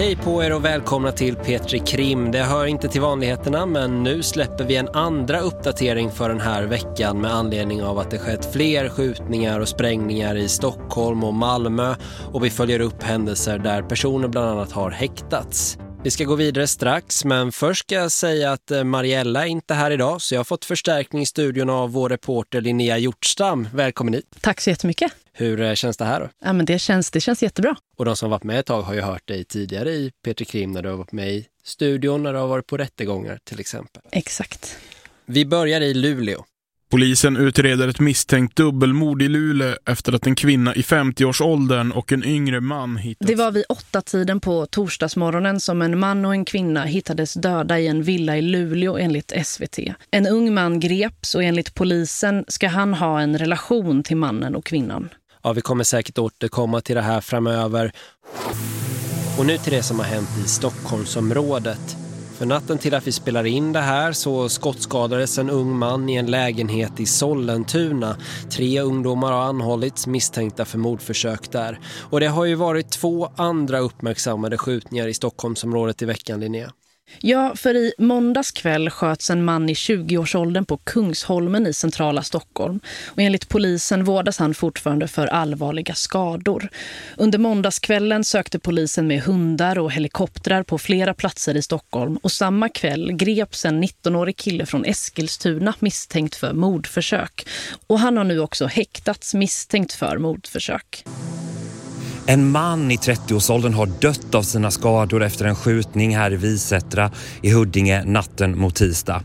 Hej på er och välkomna till Petri Krim. Det hör inte till vanligheterna men nu släpper vi en andra uppdatering för den här veckan med anledning av att det skett fler skjutningar och sprängningar i Stockholm och Malmö och vi följer upp händelser där personer bland annat har häktats. Vi ska gå vidare strax men först ska jag säga att eh, Mariella är inte här idag så jag har fått förstärkning i studion av vår reporter Linnea Hjortstam. Välkommen hit. Tack så jättemycket. Hur eh, känns det här då? Ja, men det, känns, det känns jättebra. Och de som varit med ett tag har ju hört dig tidigare i Peter Krim när du har varit med i studion när du har varit på rättegångar till exempel. Exakt. Vi börjar i Luleå. Polisen utreder ett misstänkt dubbelmord i Luleå efter att en kvinna i 50-årsåldern och en yngre man hittats. Det var vid åtta tiden på torsdagsmorgonen som en man och en kvinna hittades döda i en villa i Luleå enligt SVT. En ung man greps och enligt polisen ska han ha en relation till mannen och kvinnan. Ja, vi kommer säkert återkomma till det här framöver. Och nu till det som har hänt i Stockholmsområdet. För natten till att vi spelar in det här så skottskadades en ung man i en lägenhet i Sollentuna. Tre ungdomar har anhållits misstänkta för mordförsök där. Och det har ju varit två andra uppmärksammade skjutningar i Stockholmsområdet i veckan, Linnea. Ja, för i måndags kväll sköts en man i 20-årsåldern på Kungsholmen i centrala Stockholm. Och enligt polisen vårdas han fortfarande för allvarliga skador. Under måndagskvällen sökte polisen med hundar och helikoptrar på flera platser i Stockholm. Och samma kväll greps en 19-årig kille från Eskilstuna misstänkt för mordförsök. Och han har nu också häktats misstänkt för mordförsök. En man i 30-årsåldern har dött av sina skador efter en skjutning här i Visättra i Huddinge natten mot tisdag.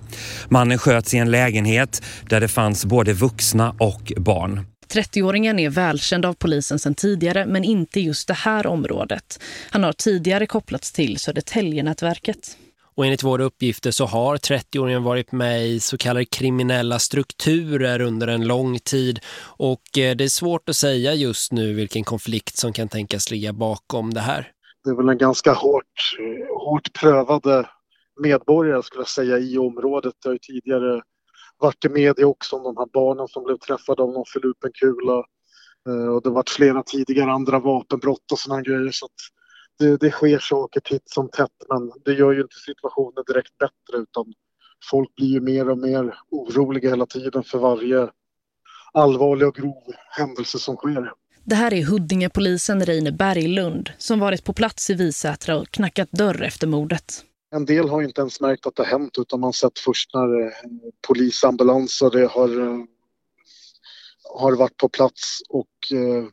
Mannen sköts i en lägenhet där det fanns både vuxna och barn. 30-åringen är välkänd av polisen sedan tidigare men inte just det här området. Han har tidigare kopplats till Södertälje-nätverket. Och enligt våra uppgifter så har 30-åringen varit med i så kallade kriminella strukturer under en lång tid. Och eh, det är svårt att säga just nu vilken konflikt som kan tänkas ligga bakom det här. Det är väl en ganska hårt, eh, hårt prövade medborgare skulle jag säga i området. Det har ju tidigare varit i media också om de här barnen som blev träffade av någon förlupen kula. Eh, och det har varit flera tidigare andra vapenbrott och sådana grejer. Så det, det sker saker titt som tätt men det gör ju inte situationen direkt bättre utan folk blir ju mer och mer oroliga hela tiden för varje allvarlig och grov händelse som sker. Det här är Huddingepolisen Reine Berglund som varit på plats i Visätra och knackat dörr efter mordet. En del har inte ens märkt att det har hänt utan man sett först när eh, polisambulanser har, eh, har varit på plats och eh,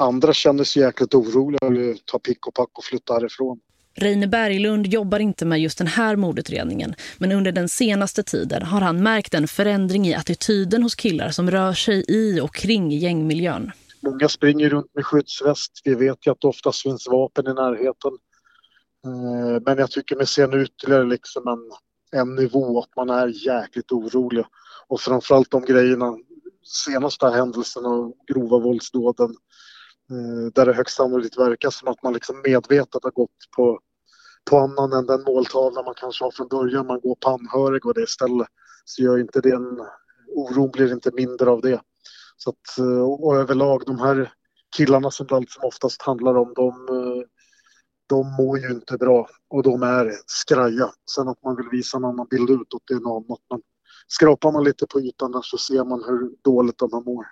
Andra känner sig jäkligt oroliga och ta pick och pack och flytta härifrån. Reine Berglund jobbar inte med just den här mordutredningen men under den senaste tiden har han märkt en förändring i attityden hos killar som rör sig i och kring gängmiljön. Många springer runt med skyddsväst. Vi vet ju att det oftast finns vapen i närheten. Eh, men jag tycker mig se en ytterligare liksom en, en nivå att man är jäkligt orolig. Och framförallt de grejerna, senaste händelserna och grova våldsdåden Eh, där det högst sannolikt verkar som att man liksom medvetet har gått på, på annan än den måltavla man kanske har från början. Man går på anhörig och det istället. Så gör inte det en, oron blir inte mindre av det. Så att, eh, och överlag, de här killarna som det allt som oftast handlar om, de, eh, de mår ju inte bra och de är skraja. Sen att man vill visa en annan bild utåt, det är något annat. Men skrapar man lite på ytan där så ser man hur dåligt de här mår.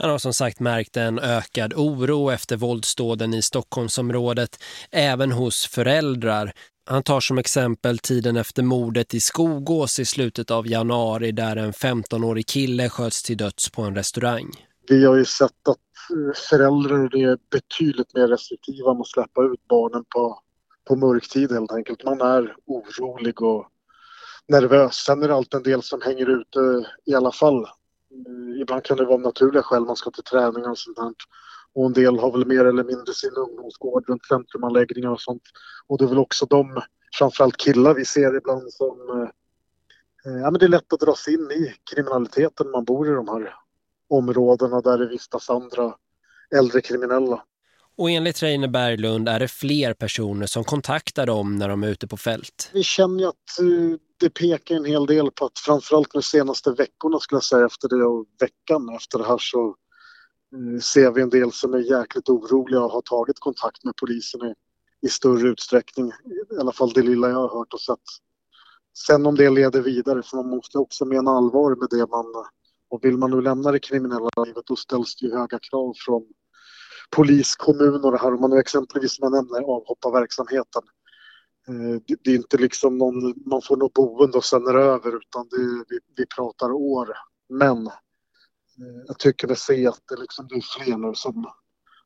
Han har som sagt märkt en ökad oro efter våldsdåden i Stockholmsområdet, även hos föräldrar. Han tar som exempel tiden efter mordet i Skogås i slutet av januari där en 15-årig kille sköts till döds på en restaurang. Vi har ju sett att eh, föräldrar är betydligt mer restriktiva med att släppa ut barnen på, på mörktid helt enkelt. Man är orolig och nervös. Sen är det alltid en del som hänger ute eh, i alla fall ibland kan det vara naturliga skäl, man ska till träningar och sånt där. Och en del har väl mer eller mindre sin ungdomsgård runt centrumanläggningar och sånt. Och det är väl också de, framförallt killar vi ser ibland som... Eh, eh, ja men det är lätt att dras in i kriminaliteten när man bor i de här områdena där det vistas andra äldre kriminella. Och enligt Reine Berglund är det fler personer som kontaktar dem när de är ute på fält. Vi känner ju att det pekar en hel del på att framförallt de senaste veckorna skulle jag säga efter det och veckan efter det här så eh, ser vi en del som är jäkligt oroliga och har tagit kontakt med polisen i, i större utsträckning. I alla fall det lilla jag har hört och sett. Sen om det leder vidare, för man måste också mena allvar med det man... Och vill man nu lämna det kriminella livet då ställs det ju höga krav från polis, kommun och det här. Om man nu exempelvis som jag nämner avhopparverksamheten. Eh, det, det är inte liksom någon, man får något boende och sen är det över utan det, vi, vi pratar år. Men eh, jag tycker att se att det liksom blir fler nu som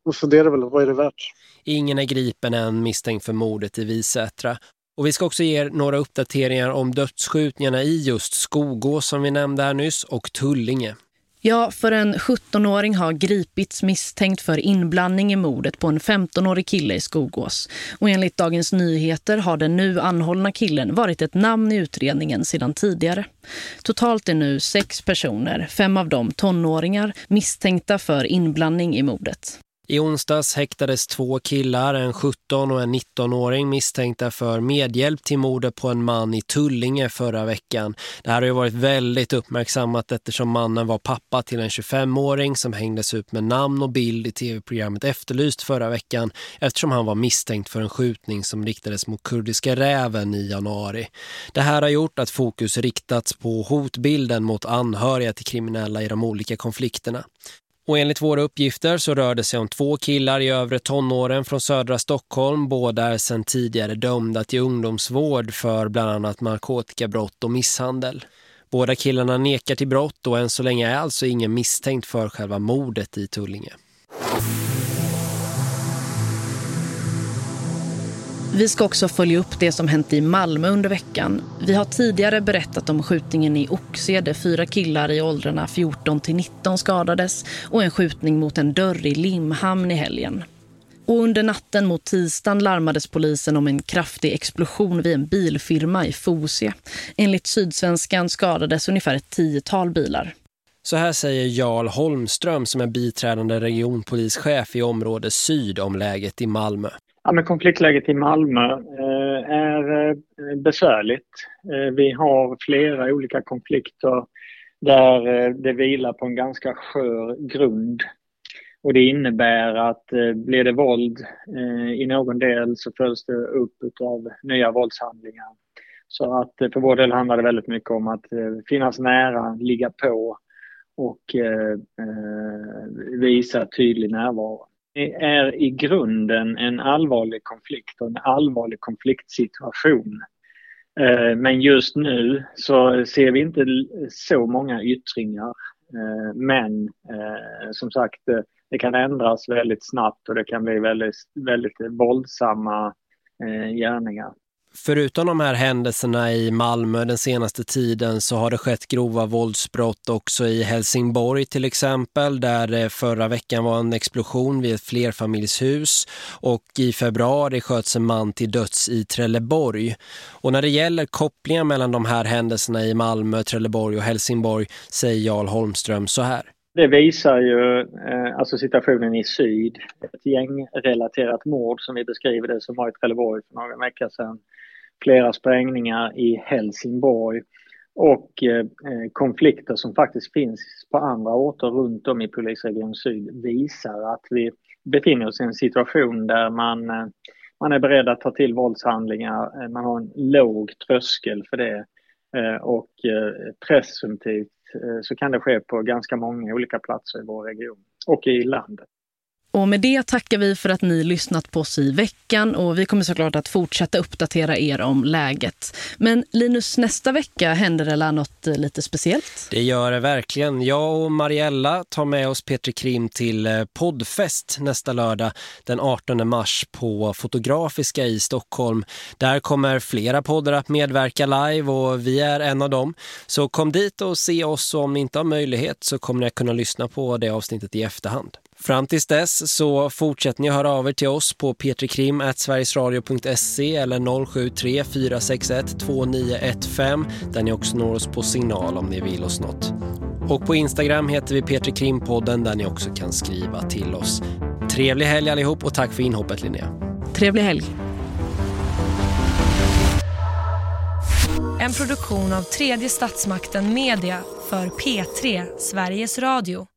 Man funderar väl, vad är det värt? Ingen är gripen än misstänkt för mordet i Visätra. Och vi ska också ge er några uppdateringar om dödsskjutningarna i just Skogås som vi nämnde här nyss och Tullinge. Ja, för en 17-åring har gripits misstänkt för inblandning i mordet på en 15-årig kille i Skogås. Och enligt Dagens Nyheter har den nu anhållna killen varit ett namn i utredningen sedan tidigare. Totalt är nu sex personer, fem av dem tonåringar, misstänkta för inblandning i mordet. I onsdags häktades två killar, en 17 och en 19-åring misstänkta för medhjälp till mordet på en man i Tullinge förra veckan. Det här har ju varit väldigt uppmärksammat eftersom mannen var pappa till en 25-åring som hängdes ut med namn och bild i tv-programmet Efterlyst förra veckan eftersom han var misstänkt för en skjutning som riktades mot kurdiska räven i januari. Det här har gjort att fokus riktats på hotbilden mot anhöriga till kriminella i de olika konflikterna. Och enligt våra uppgifter så rör det sig om två killar i övre tonåren från södra Stockholm. Båda är sedan tidigare dömda till ungdomsvård för bland annat narkotikabrott och misshandel. Båda killarna nekar till brott och än så länge är alltså ingen misstänkt för själva mordet i Tullinge. Vi ska också följa upp det som hänt i Malmö under veckan. Vi har tidigare berättat om skjutningen i Oxie där fyra killar i åldrarna 14 till 19 skadades och en skjutning mot en dörr i Limhamn i helgen. Och under natten mot tisdagen larmades polisen om en kraftig explosion vid en bilfirma i Fosie. Enligt Sydsvenskan skadades ungefär ett tiotal bilar. Så här säger Jarl Holmström som är biträdande regionpolischef i område syd om läget i Malmö. Ja, men konfliktläget i Malmö eh, är eh, besvärligt. Eh, vi har flera olika konflikter där det vilar på en ganska skör grund. Och det innebär att blir det våld i någon del så följs det upp av nya våldshandlingar. Så att för vår del handlar det väldigt mycket om att finnas nära, ligga på och visa tydlig närvaro. Det är i grunden en allvarlig konflikt och en allvarlig konfliktsituation. Eh, men just nu så ser vi inte så många yttringar. Eh, men eh, som sagt, det kan ändras väldigt snabbt och det kan bli väldigt, väldigt våldsamma gärningar. Förutom de här händelserna i Malmö den senaste tiden så har det skett grova våldsbrott också i Helsingborg till exempel där förra veckan var en explosion vid ett flerfamiljshus och i februari sköts en man till döds i Trelleborg. Och när det gäller kopplingen mellan de här händelserna i Malmö, Trelleborg och Helsingborg säger Jarl Holmström så här. Det visar ju eh, alltså situationen i syd. Ett gängrelaterat mord som vi beskriver det som var i Trelleborg för några veckor sedan. Flera sprängningar i Helsingborg. Och eh, konflikter som faktiskt finns på andra orter runt om i polisregion Syd visar att vi befinner oss i en situation där man, eh, man är beredd att ta till våldshandlingar, eh, man har en låg tröskel för det. Eh, och eh, presumtivt Eh, så kan det ske på ganska många olika platser i vår region och i landet. Och med det tackar vi för att ni lyssnat på oss i veckan och vi kommer såklart att fortsätta uppdatera er om läget. Men Linus, nästa vecka händer det något eh, lite speciellt? Det gör det verkligen. Jag och Mariella tar med oss Petri Krim till eh, poddfest nästa lördag den 18 mars på Fotografiska i Stockholm. Där kommer flera poddar att medverka live och vi är en av dem. Så kom dit och se oss och om ni inte har möjlighet så kommer ni att kunna lyssna på det avsnittet i efterhand. Fram tills dess så fortsätter ni att höra av er till oss på petrikrim.sverigesradio.se eller 073 461 2915 där ni också når oss på signal om ni vill oss något. Och på Instagram heter vi Petrikrimpodden där ni också kan skriva till oss. Trevlig helg allihop och tack för inhoppet Linnea. Trevlig helg. En produktion av tredje statsmakten Media för P3 Sveriges Radio.